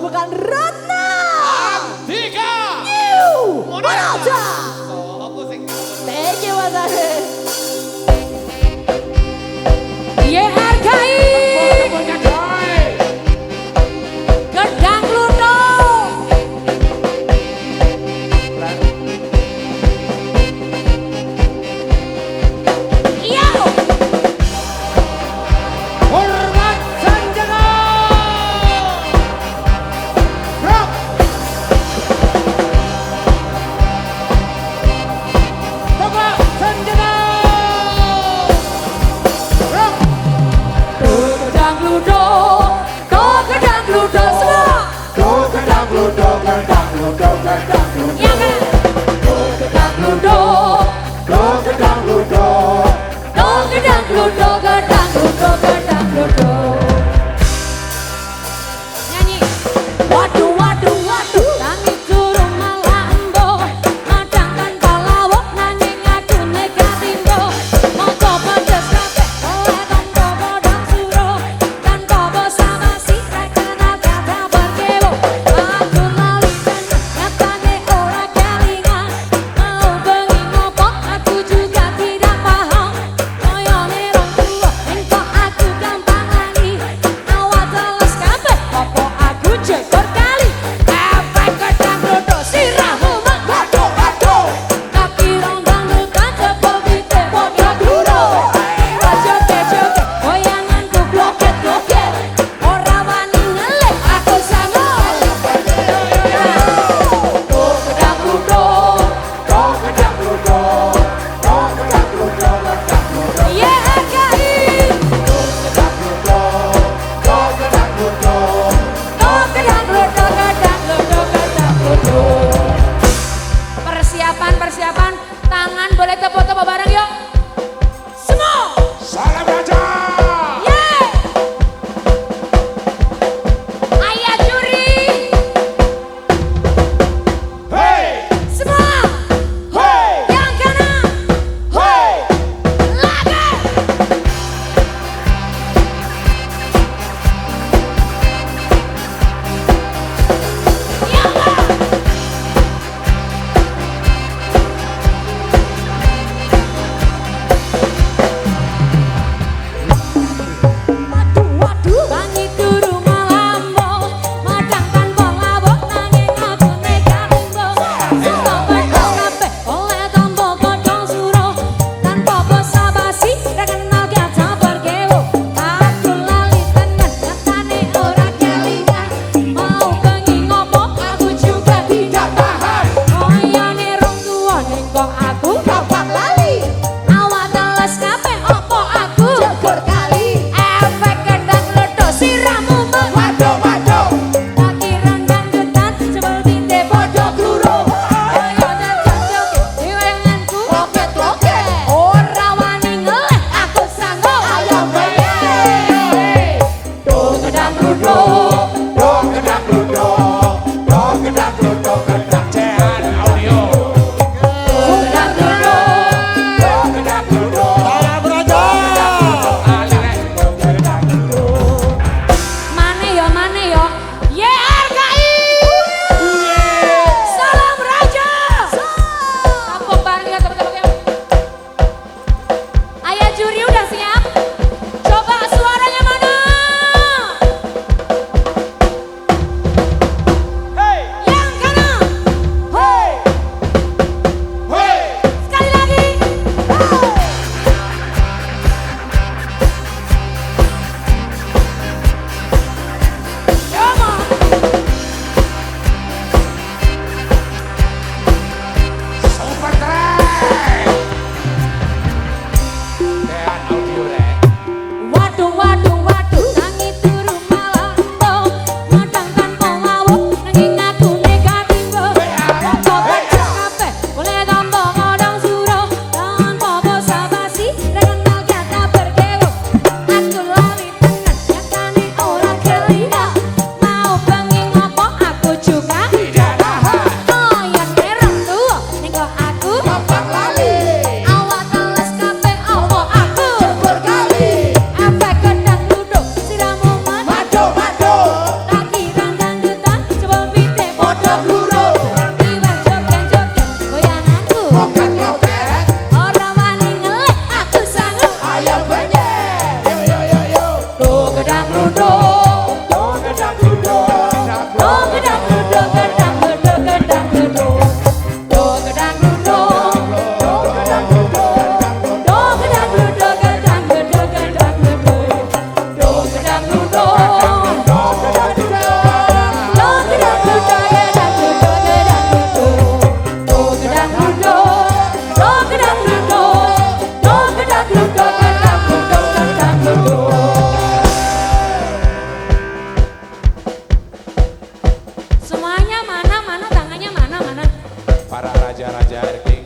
merupakan Ratna. Antika. New. Danglo, dogger, danglo, dogger, danglo, dogger. जरा जर के